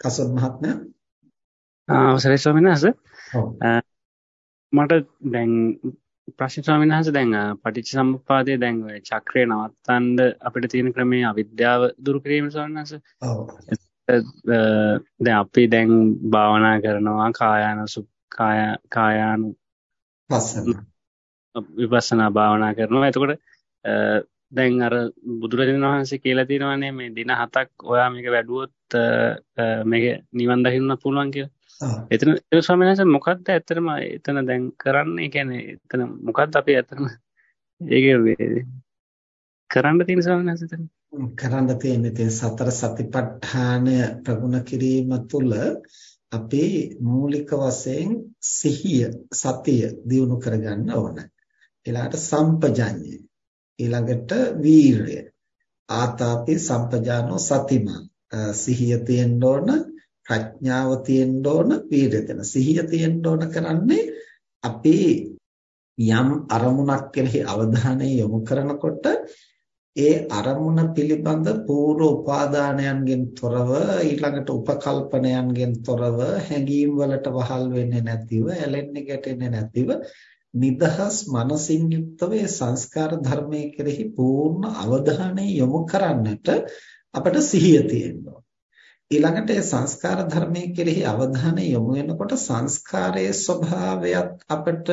කසොත් මහත්මයා අවසරයි ස්වාමීන් වහන්සේ. මට දැන් ප්‍රශ්න ස්වාමීන් වහන්සේ දැන් පටිච්ච සමුප්පාදයේ දැන් ඔය චක්‍රය නවත්තන්න අපිට තියෙන ක්‍රමයේ අවිද්‍යාව දුරු කිරීම ස්වාමීන් වහන්සේ. ඔව්. දැන් අපි දැන් භාවනා කරනවා කායානසු කාය කායානු විපස්සනා භාවනා කරනවා. එතකොට දැන් අර බුදුරජාණන් වහන්සේ කියලා තියෙනවානේ මේ දින හතක් ඔයා මේක වැඩුවොත් මේක නිවන් දකින්න පුළුවන් කියලා. එතන ඒ ස්වාමීන් වහන්සේ මොකද්ද ඇත්තටම එතන දැන් කරන්නේ? කියන්නේ එතන මොකද්ද අපි ඇත්තටම ඒකේ කරන්න තියෙන ස්වාමීන් වහන්සේ එතන? කරන්න තියෙන්නේ. තියෙන සතර සතිපට්ඨාන ප්‍රගුණ කිරීම තුළ අපි මූලික වශයෙන් සිහිය සතිය දියුණු කරගන්න ඕන. ඊළඟට සම්පජඤ්ඤය. ඊළඟට වීරය. ආතාපි සම්පජානෝ සතිමා සිහිය තියෙන්න ඕන ප්‍රඥාව තියෙන්න ඕන වීරිය තියෙන. සිහිය තියෙන්න ඕන කරන්නේ අපි යම් අරමුණක් කෙරෙහි අවධානය යොමු කරනකොට ඒ අරමුණ පිළිබඳ පූර්ව උපාදානයන්ගෙන් තොරව ඊළඟට උපකල්පනයන්ගෙන් තොරව හැඟීම් වලට වහල් වෙන්නේ නැතිව ඇලෙන්නේ ගැටෙන්නේ නැතිව නිදහස් මනසින් යුක්තව ඒ සංස්කාර ධර්මයේ කෙරෙහි පූර්ණ අවධානය යොමු කරන්නට අපට සිහිය තියෙනවා. ඊළඟට ඒ සංස්කාර ධර්මයේ කෙරෙහි අවධානය යොමු වෙනකොට සංස්කාරයේ ස්වභාවයත් අපට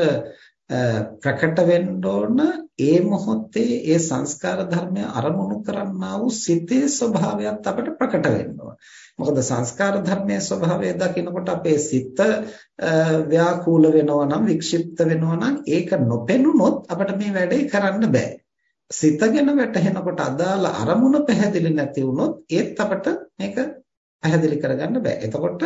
ප්‍රකට වෙන්න ඕන ඒ මොහොතේ ඒ සංස්කාර ධර්මය අරමුණු කරන්නා වූ සිතේ ස්වභාවයත් අපට ප්‍රකට වෙන්න ඕන. මොකද සංස්කාර ධර්මයේ ස්වභාවය දකිනකොට අපේ සිත ව්‍යාකූල වෙනවා නම් වික්ෂිප්ත වෙනවා නම් ඒක නොපෙනුනොත් අපිට මේ වැඩේ කරන්න බෑ. සිත ගැන වැටහෙනකොට අදාළ අරමුණ පැහැදිලි නැති වුණොත් ඒත් අපිට මේක පැහැදිලි කරගන්න බෑ. එතකොට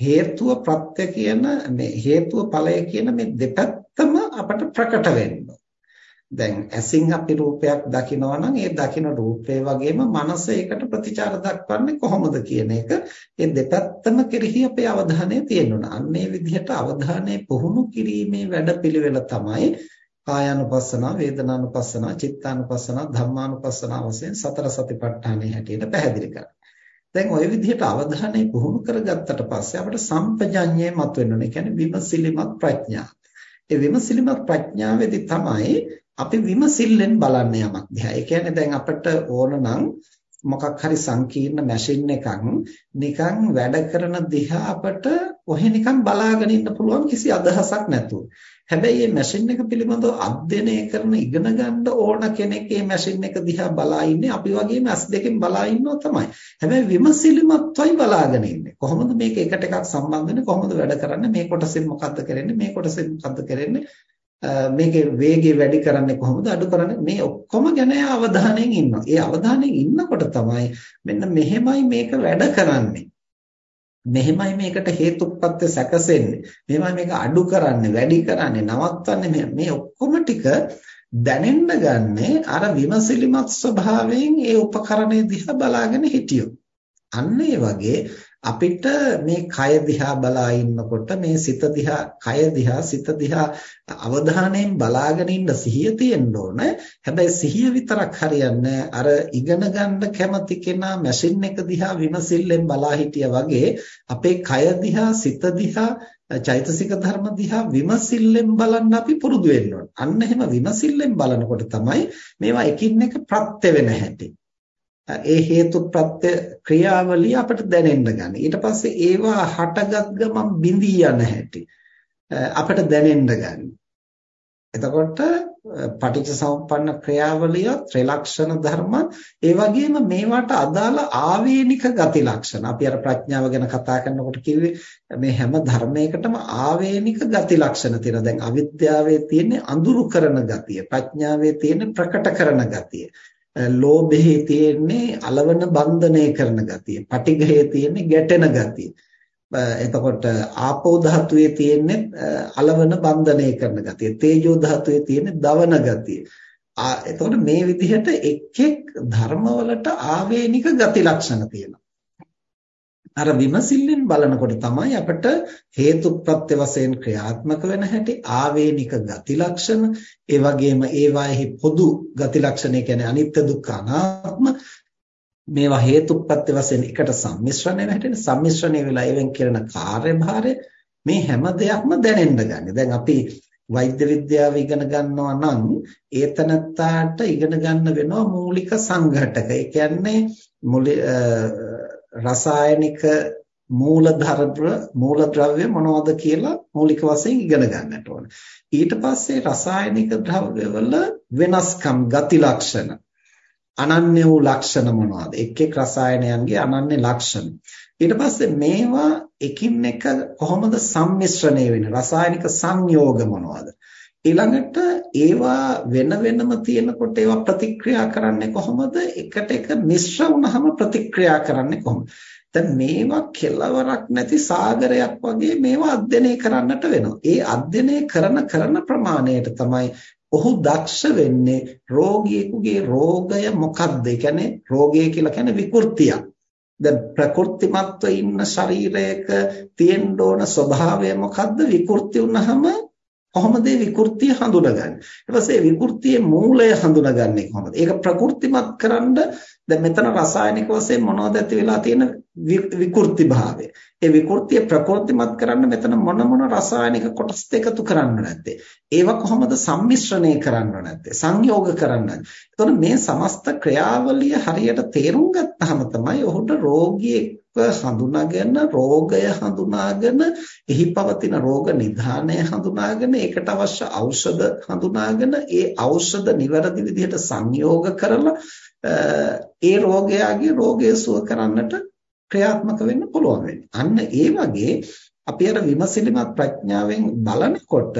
හේතුව ප්‍රත්‍ය කියන මේ හේතුව ඵලය කියන මේ දෙපැත්තම අපට ප්‍රකට වෙන්න. දැන් ඇසින් අපි රූපයක් දකිනවා නම් ඒ දකින රූපේ වගේම මනස ඒකට ප්‍රතිචාර දක්වන්නේ කොහොමද කියන එක ඒ දෙපැත්තම කෙරෙහි අපේ අවධානය තියෙනවා. අන්න ඒ විදිහට අවධානය පුහුණු කිරීමේ වැඩපිළිවෙල තමයි කායානුපස්සනා, වේදනානුපස්සනා, චිත්තානුපස්සනා, ධම්මානුපස්සනා වශයෙන් සතර සතිපට්ඨානයේ හැටියට පැහැදිලි කරා. දැන් ওই විදිහට අවධානය පුහුණු කරගත්තට පස්සේ අපිට සම්පජඤ්ඤය මතුවෙන්න ඕනේ. කියන්නේ විමසිලිමත් ප්‍රඥා. ඒ විමසිලිමත් ප්‍රඥාවේදී තමයි අපි විමසිල්ලෙන් බලන්නේ යමක් දිහා. ඒ කියන්නේ දැන් අපිට ඕන නම් මොකක් හරි සංකීර්ණ මැෂින් එකක් නිකන් වැඩ කරන දිහා අපට ඔහෙ නිකන් බලාගෙන ඉන්න පුළුවන් කිසි අදහසක් නැතුව. හැබැයි මේ මැෂින් එක පිළිබඳව අධ්‍යයනය කරන ඉගෙන ගන්න ඕන කෙනෙක් මේ මැෂින් එක දිහා බලා ඉන්නේ අපි වගේම ඇස් දෙකෙන් බලා ඉන්නවා තමයි. හැබැයි විමසිලිමත්වයි බලාගෙන ඉන්නේ. කොහොමද මේක එකට එකක් සම්බන්ධ වෙන්නේ? කොහොමද වැඩ කරන්නේ? මේ කොටසෙන් මොකද්ද කරන්නේ? මේ කොටසෙන් මොකද්ද කරන්නේ? මේකේ වේගය වැඩි කරන්නේ කොහොමද අඩු කරන්නේ මේ ඔක්කොම ගැන අවධානයෙන් ඉන්නවා. ඒ අවධානයෙන් ඉන්නකොට තමයි මෙන්න මෙහෙමයි මේක වැඩ කරන්නේ. මෙහෙමයි මේකට හේතුප්‍රත්‍ය සැකසෙන්නේ. මෙහෙමයි මේක අඩු කරන්නේ, වැඩි කරන්නේ, නවත්තන්නේ මේ ඔක්කොම ටික දැනෙන්න ගන්නේ අර විමසිලිමත් ස්වභාවයෙන් ඒ උපකරණය දිහා බලාගෙන හිටියොත්. අන්න ඒ වගේ අපිට මේ කය දිහා බලා ඉන්නකොට මේ සිත දිහා කය දිහා සිත දිහා අවධානයෙන් බලාගෙන ඉන්න සිහිය තියෙන්න ඕන. හැබැයි සිහිය විතරක් හරියන්නේ අර ඉගෙන ගන්න කැමති කෙනා මැෂින් එක දිහා විමසිල්ලෙන් බලා හිටියා වගේ අපේ කය දිහා සිත දිහා චෛතසික ධර්ම දිහා විමසිල්ලෙන් බලන්න අපි පුරුදු වෙන්න ඕන. අන්න එහෙම විමසිල්ලෙන් බලනකොට තමයි මේවා එකින් එක ප්‍රත්‍ය වෙන හැටි. ඒ හේතු ප්‍රත්‍ය ක්‍රියාවලිය අපට දැනෙන්න ගන්න. ඊට පස්සේ ඒවා හටගත් ගමන් බිඳී යන හැටි අපට දැනෙන්න ගන්න. එතකොට පටිච්චසමුප්පන්න ක්‍රියාවලිය ත්‍රිලක්ෂණ ධර්ම ඒ වගේම මේවට අදාළ ආවේනික ගති ලක්ෂණ අපි අර ප්‍රඥාව ගැන කතා කරනකොට කිව්වේ මේ හැම ධර්මයකටම ආවේනික ගති ලක්ෂණ තියෙනවා දැන් අවිද්‍යාවේ තියෙන අඳුරු කරන ගතිය ප්‍රඥාවේ තියෙන ප්‍රකට කරන ගතිය ලෝභයේ තියෙන්නේ అలවන බන්ධනය කරන ගතිය. පටිඝයේ තියෙන්නේ ගැටෙන ගතිය. එතකොට ආපෝ ධාතුවේ තියෙන්නේ అలවන බන්ධනය කරන ගතිය. තේජෝ ධාතුවේ තියෙන්නේ දවන ගතිය. එතකොට මේ විදිහට එක් එක් ධර්මවලට ආවේනික ගති ලක්ෂණ තියෙනවා. අර විමසිල්ලෙන් බලනකොට තමයි අපිට හේතුප්‍රත්‍ය වශයෙන් ක්‍රියාත්මක වෙන හැටි ආවේනික ගති ලක්ෂණ ඒ වගේම ඒවාෙහි පොදු ගති ලක්ෂණ කියන්නේ අනිත්‍ය දුක්ඛ අනාත්ම මේවා හේතුප්‍රත්‍ය වශයෙන් එකට සම්මිශ්‍රණය වෙන්නේ සම්මිශ්‍රණය වෙලා ඒවෙන් කරන කාර්යභාරය මේ හැම දෙයක්ම දැනෙන්න ගන්න. දැන් අපි වෛද්‍ය විද්‍යාව ඉගෙන ගන්නවා නම් ඒතනත්තාට ඉගෙන ගන්න වෙනවා මූලික සංඝටක. ඒ කියන්නේ රසායනික මූලධර්ම මූලද්‍රව්‍ය මොනවද කියලා මූලික වශයෙන් ඉගෙන ගන්නට ඕන. ඊට පස්සේ රසායනික ද්‍රව්‍යවල වෙනස්කම් ගති ලක්ෂණ අනන්‍ය වූ ලක්ෂණ මොනවද? එක් එක් රසායනයන්ගේ අනන්‍ය ලක්ෂණ. ඊට පස්සේ මේවා එකින් එක කොහොමද සම්මිශ්‍රණය වෙන්නේ? රසායනික සංයෝග මොනවද? ඊළඟට ඒවා වෙන වෙනම තියෙනකොට ඒවා ප්‍රතික්‍රියා කරන්නේ කොහොමද? එකට එක මිශ්‍ර වුණාම ප්‍රතික්‍රියා කරන්නේ කොහොමද? දැන් මේවා කෙලවරක් නැති සාගරයක් වගේ මේවා අධ්‍යයනය කරන්නට වෙනවා. ඒ අධ්‍යයනය කරන කරන ප්‍රමාණයට තමයි ඔහු දක්ෂ වෙන්නේ රෝගියෙකුගේ රෝගය මොකක්ද? ඒ කියන්නේ රෝගය කියලා කියන්නේ විකෘතියක්. දැන් ප්‍රකෘතිමත්ව ඉන්න ශරීරයක තියෙන්න ඕන ස්වභාවය මොකද්ද? විකෘති වුණාම කොහොමද මේ විකෘතිය හඳුනගන්නේ? ඊට පස්සේ විකෘතියේ මූලය හඳුනගන්නේ කොහොමද? ඒක ප්‍රකෘතිමත් කරන්න දැන් මෙතන රසායනික වශයෙන් මොනවද ඇති වෙලා තියෙන විකෘති භාවය. ඒ විකෘතිය ප්‍රකෘතිමත් කරන්න මෙතන මොන මොන රසායනික කොටස් එකතු කරන්න නැත්තේ. ඒවා කොහොමද සම්මිශ්‍රණය කරන්න නැත්තේ. සංයෝග කරන්න. එතකොට මේ සමස්ත ක්‍රියාවලිය හරියට තේරුම් ගත්තාම තමයි ඔහුට රෝගියෙක් හඳුනාගෙන රෝගය හඳුනාගෙන එහි පවතින රෝග නිධානය හඳුනාගෙන ඒකට අවශ්‍ය ඖෂධ හඳුනාගෙන ඒ ඖෂධ නිවැරදි විදිහට සංයෝග කරලා ඒ රෝගයාගේ රෝගය සුව කරන්නට ක්‍රියාත්මක වෙන්න පුළුවන් වෙන්නේ. අන්න ඒ වගේ අපි අර විමසිලිමත් ප්‍රඥාවෙන් බලනකොට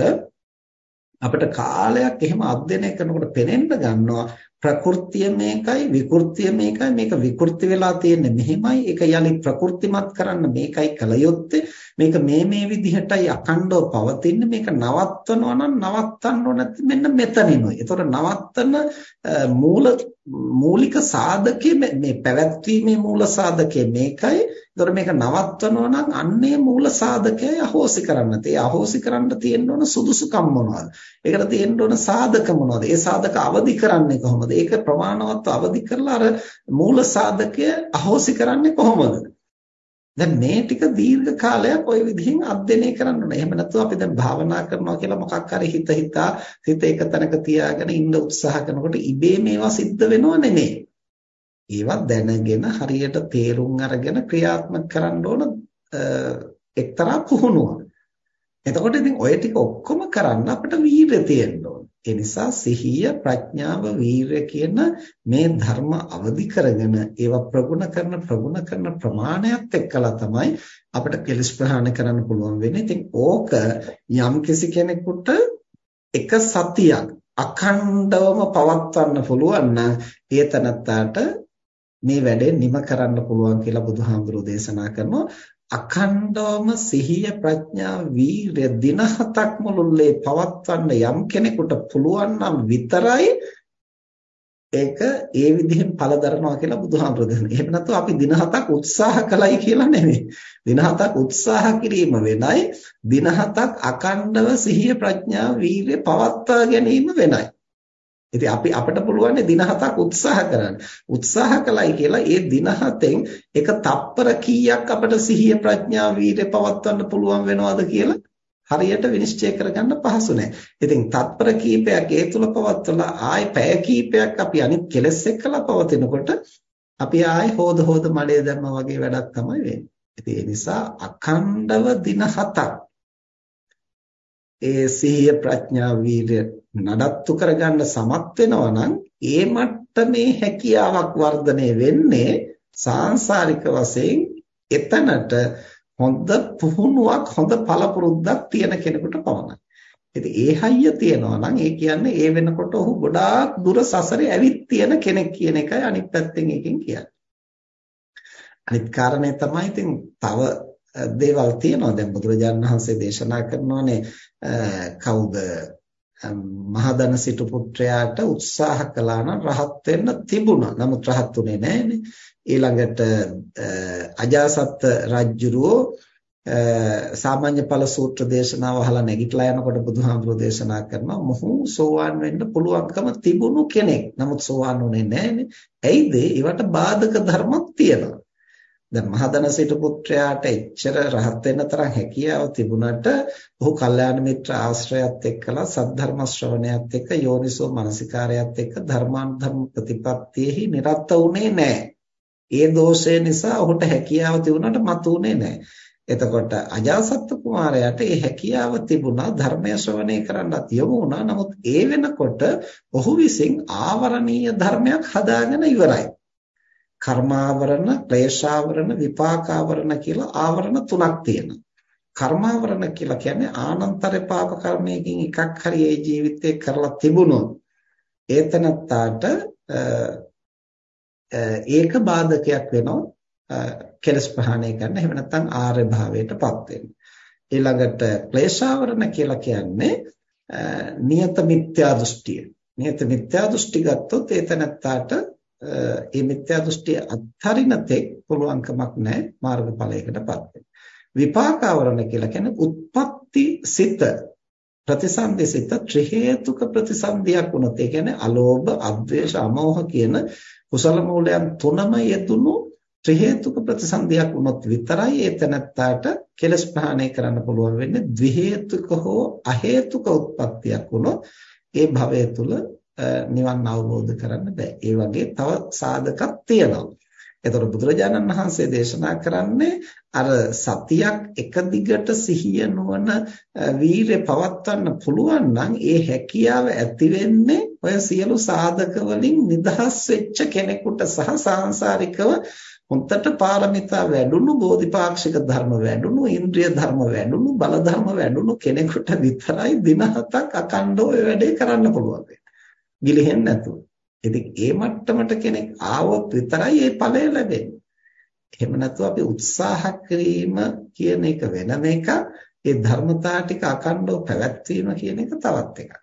අපිට කාලයක් එහෙම අධ්‍යයනය කරනකොට පේනෙන්න ගන්නවා. ප්‍රകൃතිය මේකයි විකෘතිය මේකයි. මේක විකෘති වෙලා තියෙන්නේ මෙහෙමයි. ඒක යලි ප්‍රകൃතිමත් කරන්න මේකයි කල යුත්තේ. මේක මේ මේ විදිහටයි අකණ්ඩව පවතින්නේ. මේක නවත්වනවා නම් නවත්තන්න ඕන මෙන්න මෙතනිනුයි. ඒතකොට නවත්තන මූල මූලික සාධකයේ මේ පැවැත්වීමේ මූල සාධකයේ මේකයි. ඒතකොට මේක නවත්වනවා නම් අන්නේ මූල සාධකය අහෝසි කරන්න. ඒ අහෝසි කරන්න තියෙන්න ඕන සුදුසුකම් මොනවද? ඒකට තියෙන්න ඕන සාධක මොනවද? ඒ සාධක අවදි කරන්නේ කොහොමද? ඒක ප්‍රමාණවත්ව අවදි කරලා අර මූල සාධකය අහෝසි කරන්නේ කොහොමද? දැන් මේ ටික දීර්ඝ කාලයක් ওই විදිහින් අධ්‍යයනය කරන්න ඕනේ. එහෙම නැත්නම් අපි දැන් භාවනා කරනවා කියලා මොකක් හරි හිත හිතා හිත එක තැනක තියාගෙන ඉන්න උත්සාහ කරනකොට ඉබේ මේවා සිද්ධ වෙනව නෙමෙයි. ඒවා දැනගෙන හරියට තේරුම් අරගෙන ක්‍රියාත්මක කරන්න ඕන එක්තරා පුහුණුවක්. එතකොට ඉතින් ඔය ටික ඔක්කොම කරන්න අපිට වීරිය තියෙන්න ඕන. ඒ නිසා සිහිය ප්‍රඥාව වීරය කියන මේ ධර්ම අවදි කරගෙන ඒවා ප්‍රගුණ කරන ප්‍රගුණ කරන ප්‍රමාණයත් එක්කලා තමයි අපිට කෙලස් ප්‍රහාණය කරන්න පුළුවන් වෙන්නේ. ඉතින් ඕක යම් කිසි කෙනෙකුට එක සතියක් අඛණ්ඩවම පවත්වන්න පුළුවන් නම් ඒ තනත්තාට මේ වැඩේ නිම කරන්න පුළුවන් කියලා බුදුහාමුදුරෝ දේශනා කරනවා අඛණ්ඩවම සිහිය ප්‍රඥා වීරය දින හතක් මුළුල්ලේ පවත්වන්න යම් කෙනෙකුට පුළුවන් නම් විතරයි ඒක ඒ විදිහෙන් පළදරනවා කියලා බුදුහාමුදුරුවෝ දෙනවා. එහෙම නැත්නම් අපි දින හතක් උත්සාහ කළයි කියලා නෙමෙයි. දින හතක් උත්සාහ කිරීම වෙනයි දින හතක් අකණ්ඩව සිහිය ප්‍රඥා වීර්ය පවත්වා ගැනීම වෙනයි. ඉතින් අපි අපිට පුළුවන් දින හතක් උත්සාහ කරන්න. උත්සාහ කළයි කියලා ඒ දින හතෙන් එක තප්පර කීයක් අපිට සිහිය ප්‍රඥා වීර්ය පවත්වන්න පුළුවන් වෙනවද කියලා හරියට විනිශ්චය කරගන්න පහසු නැහැ. ඉතින් තත්පර කීපයක් ඒ තුල පවත්වලා ආයේ පැය කීපයක් අපි අනිත් කෙලස් එක්කලා පවතිනකොට අපි ආයේ හොද හොද මඩේ දැම්මා වගේ වැඩක් තමයි වෙන්නේ. ඉතින් ඒ නිසා අඛණ්ඩව දින හතක් ඒ සිහිය ප්‍රඥා වීර්ය නඩත්තු කරගන්න සමත් වෙනවා නම් ඒ මට්ටමේ හැකියාවක් වර්ධනය වෙන්නේ සාංශාරික වශයෙන් එතනට හොඳ පුහුණුවක් හොඳ පළපුරුද්දක් තියෙන කෙනෙකුට පමණයි. ඉතින් ඒ හයිය තියනවා නම් ඒ කියන්නේ ඒ වෙනකොට ඔහු ගොඩාක් දුර සසරේ ඇවිත් තියෙන කෙනෙක් කියන එකයි අනිත් පැත්තෙන් එකකින් කියන්නේ. අනිත් කාරණේ තමයි ඉතින් තව දේවල් තියෙනවා. දැන් බුදුරජාණන් වහන්සේ දේශනා කරනවානේ කවුද මහදන සිටු පුත්‍රයාට උත්සාහ කළා නම් රහත් වෙන්න තිබුණා. නමුත් රහත් උනේ නැහැනේ. ඊළඟට අජාසත් රජුරෝ සාමාන්‍ය ඵල සූත්‍ර දේශනාව අහලා නැගිටලා යනකොට බුදුහාමුදුරෝ දේශනා කරනවා මොහු සෝවාන් වෙන්න පුළුවන්කම තිබුණු කෙනෙක්. නමුත් සෝවාන් වුණේ නැහැනේ. ඇයිද? ඒවට බාධක ධර්මක් තියෙනවා. දැන් මහදන සිටු පුත්‍රයාට එච්චර රහත් වෙන්න තරම් හැකියාව තිබුණට ඔහු කල්යාණ මිත්‍ර ආශ්‍රයත් එක්කලා සද්ධර්ම ශ්‍රවණයත් එක්ක යෝනිසෝ මනසිකාරයත් එක්ක ධර්මානුධර්ම ප්‍රතිපත්තියෙහි නිරත වුණේ නැහැ. ඒ දෝෂය නිසා ඔහුට හැකියාව තිබුණාට මතු වුණේ නැහැ. එතකොට අජාසත් කුමාරයාට ඒ හැකියාව තිබුණා ධර්මය ශ්‍රවණය කරන්නත් යොමු වුණා. නමුත් ඒ වෙනකොට ඔහු විසින් ආවරණීය ධර්මයක් හදාගෙන ඉවරයි. කර්මාවරණ, ක්ලේශාවරණ, විපාකාවරණ කියලා ආවරණ තුනක් තියෙනවා. කර්මාවරණ කියලා කියන්නේ ආනන්තර පාප කර්මයකින් එකක් හරි ඒ ජීවිතේ කරලා තිබුණොත් ඒතනත්තාට ඒක බාධකයක් වෙනවා කෙලස් ප්‍රහාණය කරන්න එහෙම නැත්නම් ආර්ය භාවයටපත් වෙන්න. ඊළඟට ක්ලේශාවරණ කියලා කියන්නේ නියත මිත්‍යා දෘෂ්ටිය. නියත මිත්‍යා දෘෂ්ටි ගත්තොත් ඒතනත්තාට ඒ මිත්‍යා දෘෂ්ටිය අත්හරින තෙක් පුළුවන්කමක් නැහැ මාර්ගඵලයකටපත් වෙන්න. විපාකවරණ කියලා කියන්නේ උත්පත්ති සිත ප්‍රතිසන්දිසිත ත්‍රි හේතුක ප්‍රතිසන්දියක් වුණොත් ඒ කියන්නේ අලෝභ, අද්වේෂ, අමෝහ කියන කුසල මූලයන් තුනම යෙදුණු ත්‍රි හේතුක ප්‍රතිසන්දියක් වුණොත් විතරයි ඒ තැනත්තාට කෙලස් ප්‍රහාණය කරන්න පුළුවන් වෙන්නේ ද්වි හේතුක හෝ අ හේතුක උත්පත්තියක් වුණොත් ඒ භවය තුල නිවන් අවබෝධ කරන්න බෑ. ඒ වගේ තව සාධකක් තියෙනවා. එතකොට බුදුරජාණන් වහන්සේ දේශනා කරන්නේ අර සතියක් එක දිගට සිහිය නුවණ වීරය පවත්වන්න පුළුවන් නම් ඒ හැකියාව ඇති වෙන්නේ ඔය සියලු සාධක වලින් නිදහස් වෙච්ච කෙනෙකුට සහ සාංශාරිකව හොන්තට පාරමිතා වැඩුණු බෝධිපාක්ෂික ධර්ම වැඩුණු ඉන්ද්‍රිය ධර්ම වැඩුණු බල ධර්ම වැඩුණු කෙනෙකුට විතරයි දින හතක් අකණ්ඩව වැඩේ කරන්න පුළුවන්. ගිලිහෙන්නේ නැතුව. ඉතින් ඒ මට්ටමට කෙනෙක් ආවොත් විතරයි ඒ ඵලය ලැබෙන්නේ. එහෙම නැතුව අපි උත්සාහ කිරීම කියන එක වෙනම එකක්. ඒ ධර්මතා ටික අකණ්ඩව පැවැත්වීම කියන එක තවත් එකක්.